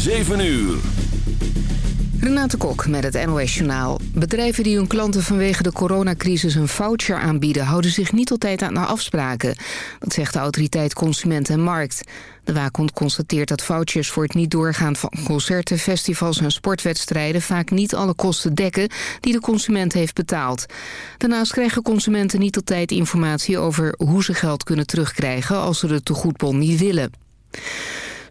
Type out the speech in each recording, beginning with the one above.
7 uur. Renate Kok met het NOS Journaal. Bedrijven die hun klanten vanwege de coronacrisis een voucher aanbieden... houden zich niet altijd aan de afspraken. Dat zegt de autoriteit Consument en Markt. De waakhond constateert dat vouchers voor het niet doorgaan van concerten... festivals en sportwedstrijden vaak niet alle kosten dekken... die de consument heeft betaald. Daarnaast krijgen consumenten niet altijd informatie over hoe ze geld kunnen terugkrijgen... als ze de tegoedbon niet willen.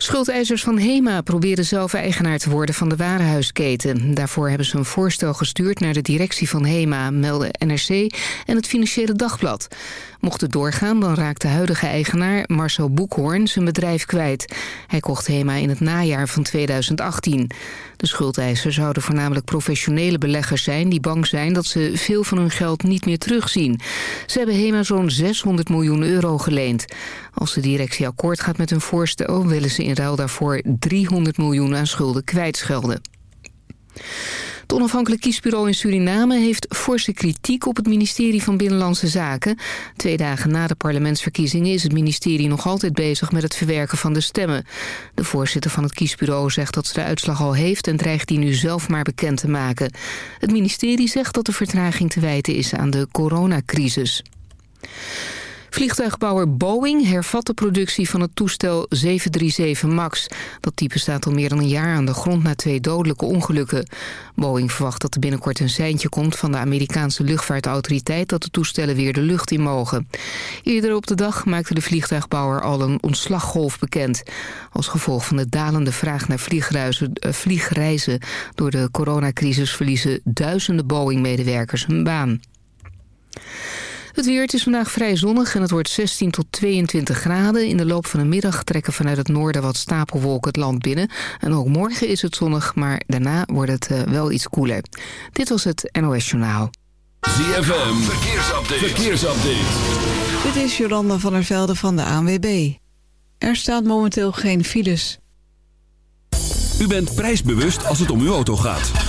Schuldeisers van HEMA proberen zelf eigenaar te worden van de warenhuisketen. Daarvoor hebben ze een voorstel gestuurd naar de directie van HEMA, melden NRC en het Financiële Dagblad. Mocht het doorgaan, dan raakt de huidige eigenaar Marcel Boekhoorn zijn bedrijf kwijt. Hij kocht HEMA in het najaar van 2018. De schuldeisers zouden voornamelijk professionele beleggers zijn... die bang zijn dat ze veel van hun geld niet meer terugzien. Ze hebben HEMA zo'n 600 miljoen euro geleend. Als de directie akkoord gaat met hun voorstel... willen ze in ruil daarvoor 300 miljoen aan schulden kwijtschelden. Het onafhankelijk kiesbureau in Suriname heeft forse kritiek op het ministerie van Binnenlandse Zaken. Twee dagen na de parlementsverkiezingen is het ministerie nog altijd bezig met het verwerken van de stemmen. De voorzitter van het kiesbureau zegt dat ze de uitslag al heeft en dreigt die nu zelf maar bekend te maken. Het ministerie zegt dat de vertraging te wijten is aan de coronacrisis. Vliegtuigbouwer Boeing hervat de productie van het toestel 737 MAX. Dat type staat al meer dan een jaar aan de grond na twee dodelijke ongelukken. Boeing verwacht dat er binnenkort een seintje komt van de Amerikaanse luchtvaartautoriteit dat de toestellen weer de lucht in mogen. Eerder op de dag maakte de vliegtuigbouwer al een ontslaggolf bekend. Als gevolg van de dalende vraag naar vliegreizen, vliegreizen door de coronacrisis verliezen duizenden Boeing-medewerkers hun baan. Het weer, het is vandaag vrij zonnig en het wordt 16 tot 22 graden. In de loop van de middag trekken vanuit het noorden wat stapelwolken het land binnen. En ook morgen is het zonnig, maar daarna wordt het uh, wel iets koeler. Dit was het NOS Journaal. ZFM, verkeersupdate. verkeersupdate. Dit is Jolanda van der Velde van de ANWB. Er staat momenteel geen files. U bent prijsbewust als het om uw auto gaat.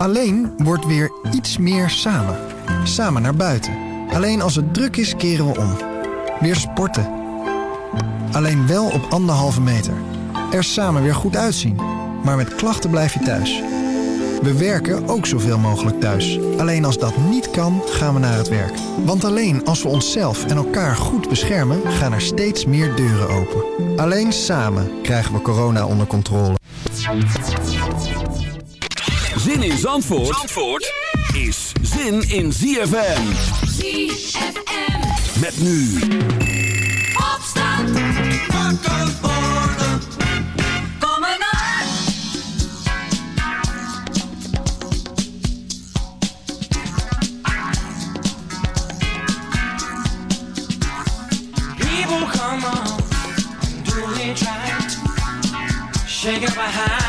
Alleen wordt weer iets meer samen. Samen naar buiten. Alleen als het druk is, keren we om. Weer sporten. Alleen wel op anderhalve meter. Er samen weer goed uitzien. Maar met klachten blijf je thuis. We werken ook zoveel mogelijk thuis. Alleen als dat niet kan, gaan we naar het werk. Want alleen als we onszelf en elkaar goed beschermen, gaan er steeds meer deuren open. Alleen samen krijgen we corona onder controle. Zin in Zandvoort, Zandvoort is zin in ZFM. ZFM. Met nu Opstand. Wakker worden. Kom maar naar. People come on, do it right. Shake up our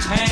tame is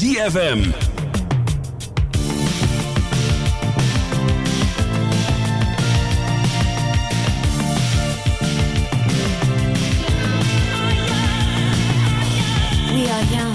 ZFM. We are young,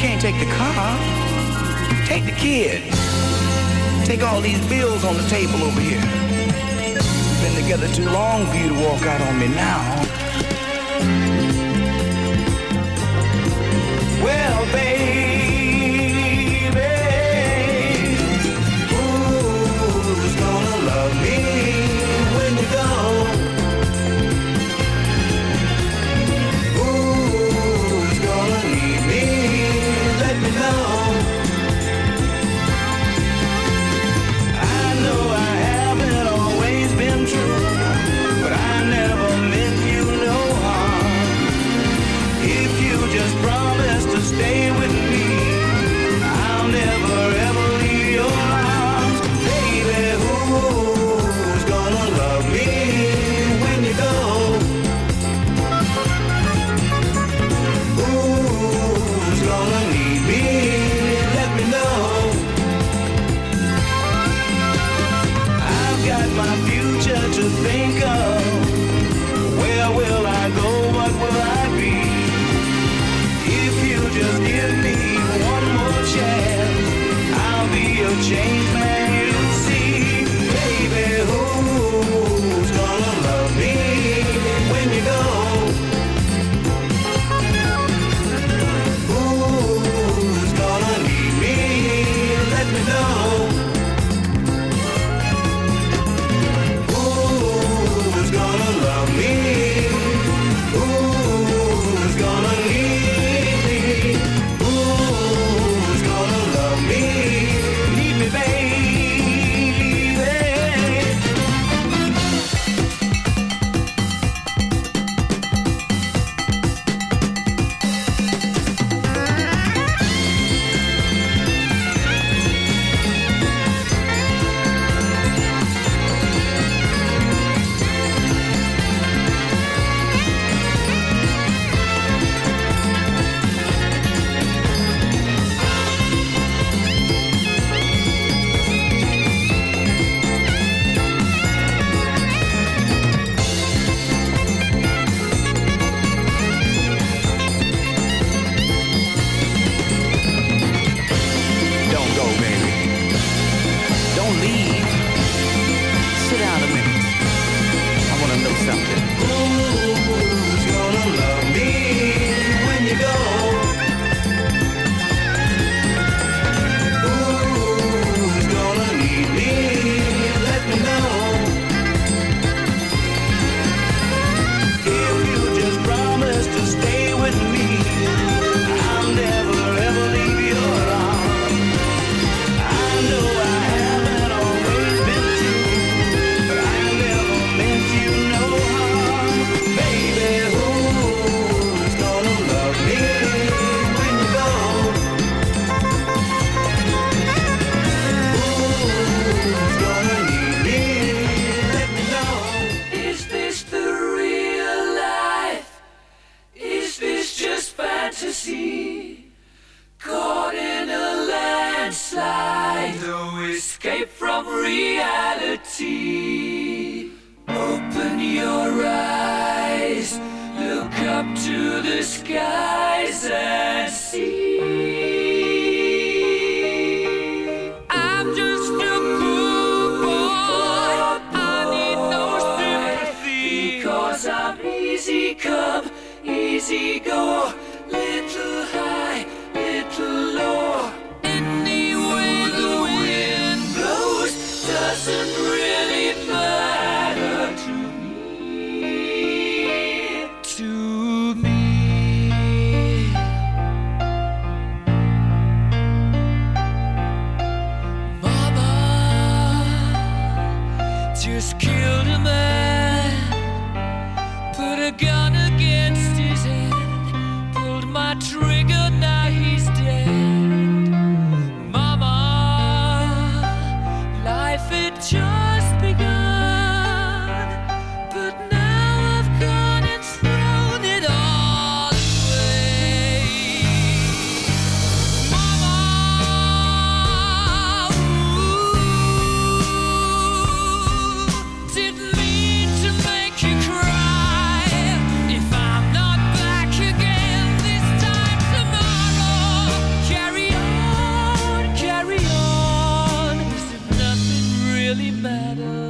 can't take the car. Take the kid. Take all these bills on the table over here. Been together too long for you to walk out on me now. matter.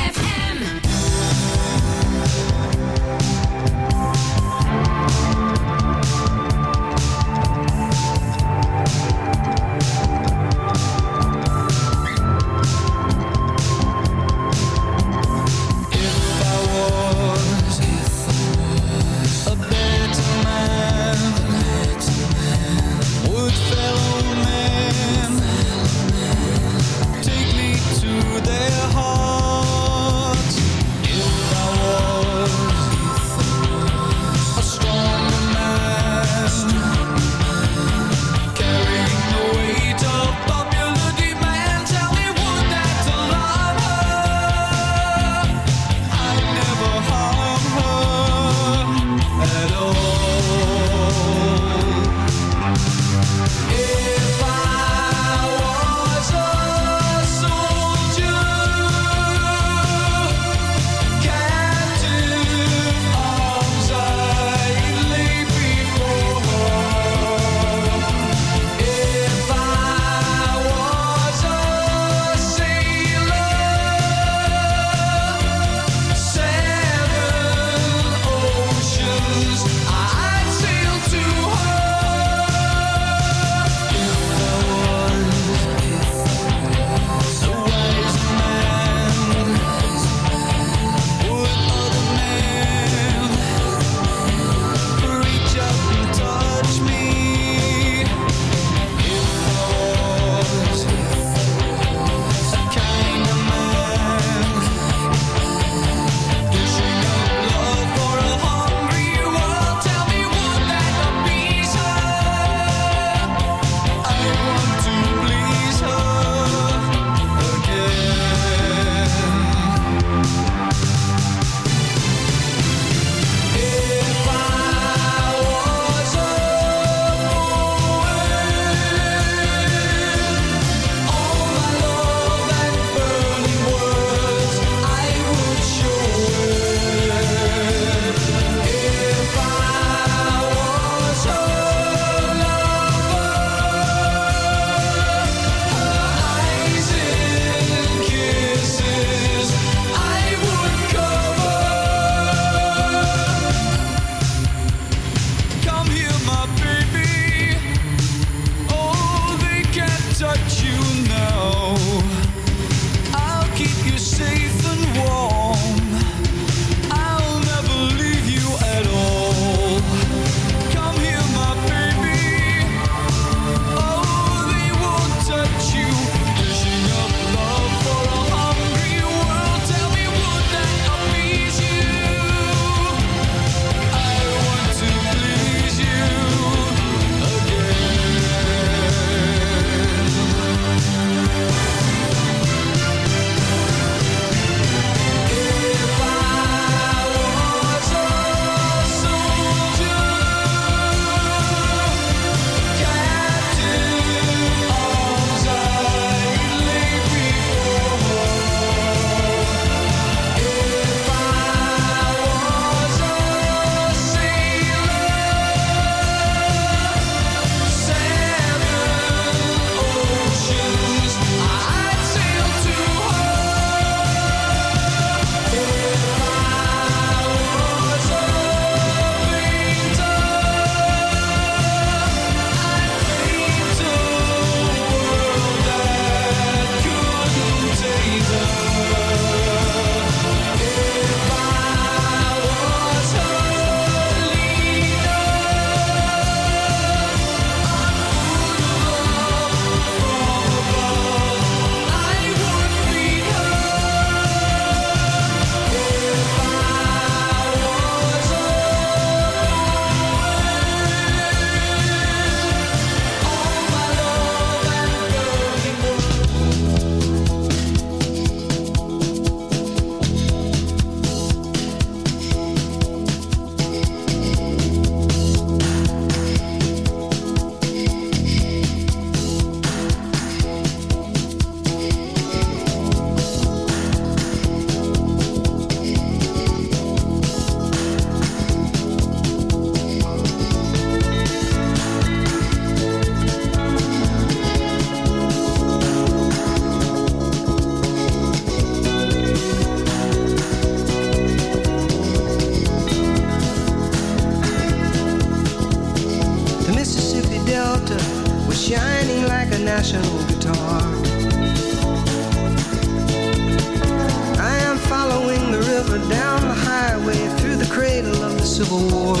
the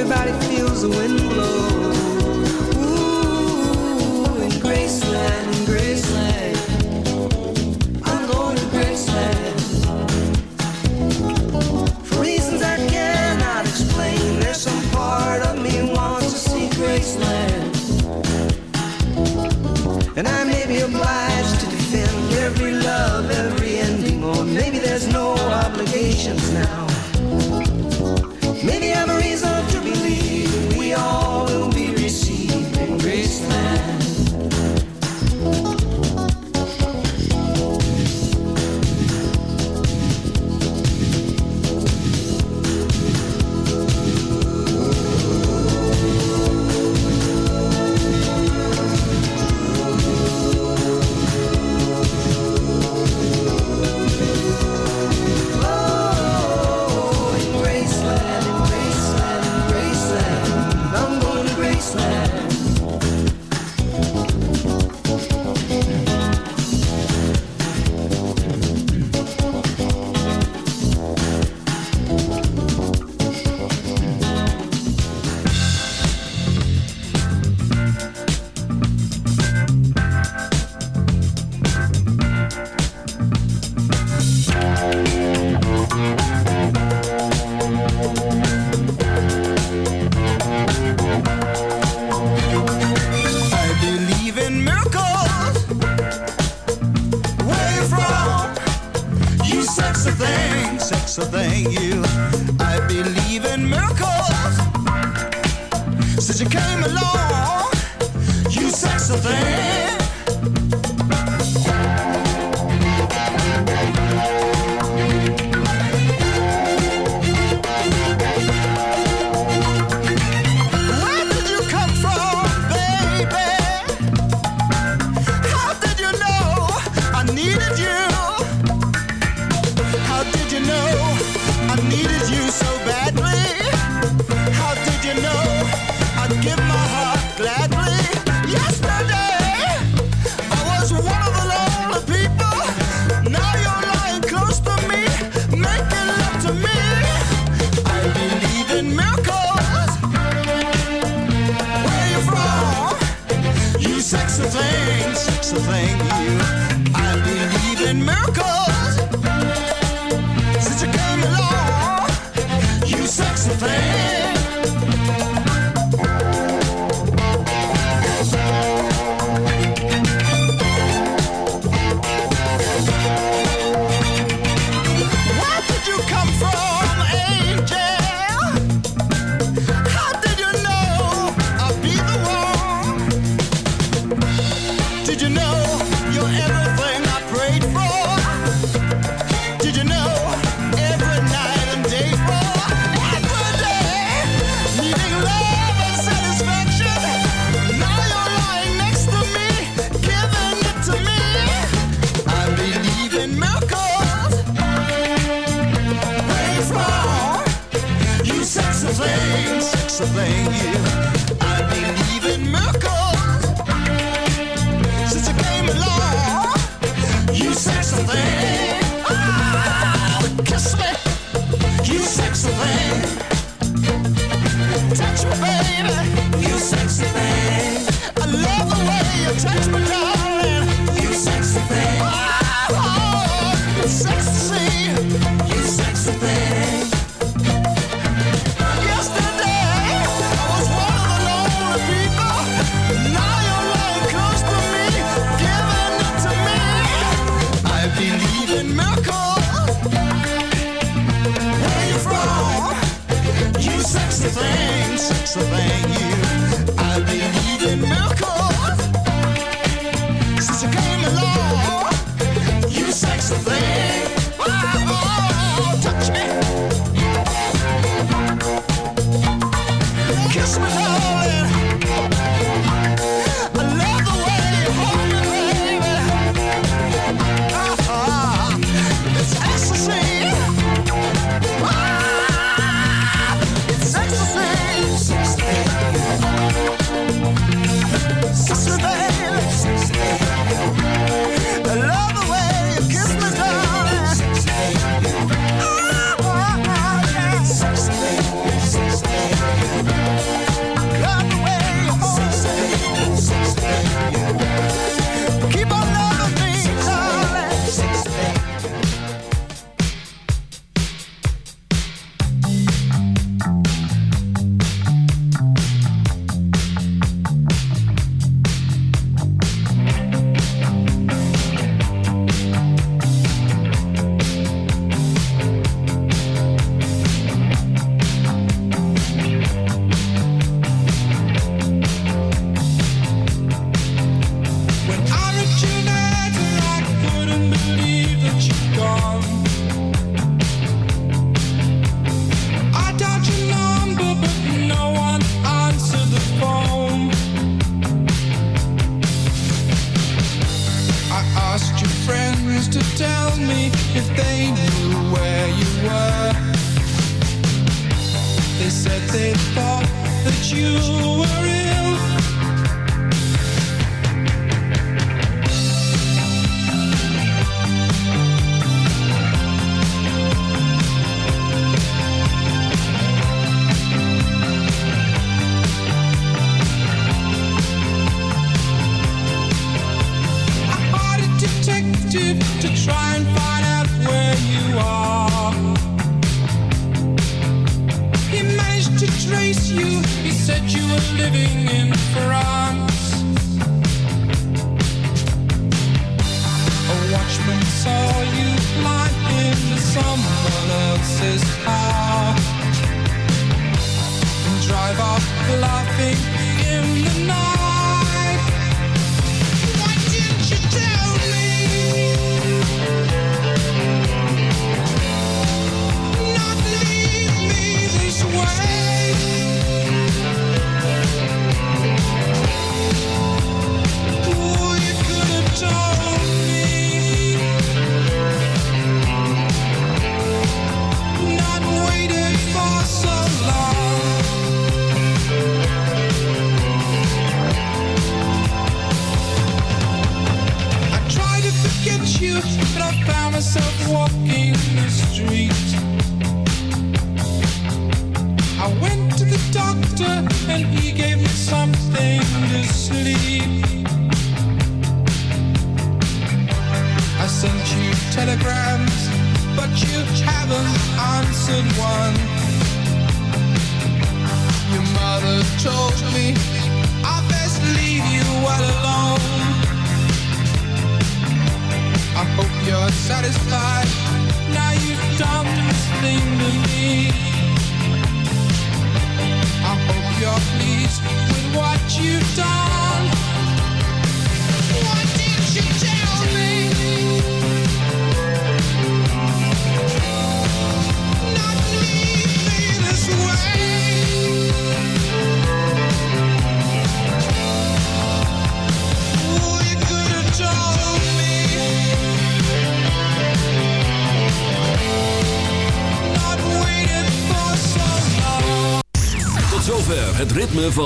Everybody feels the wind blows.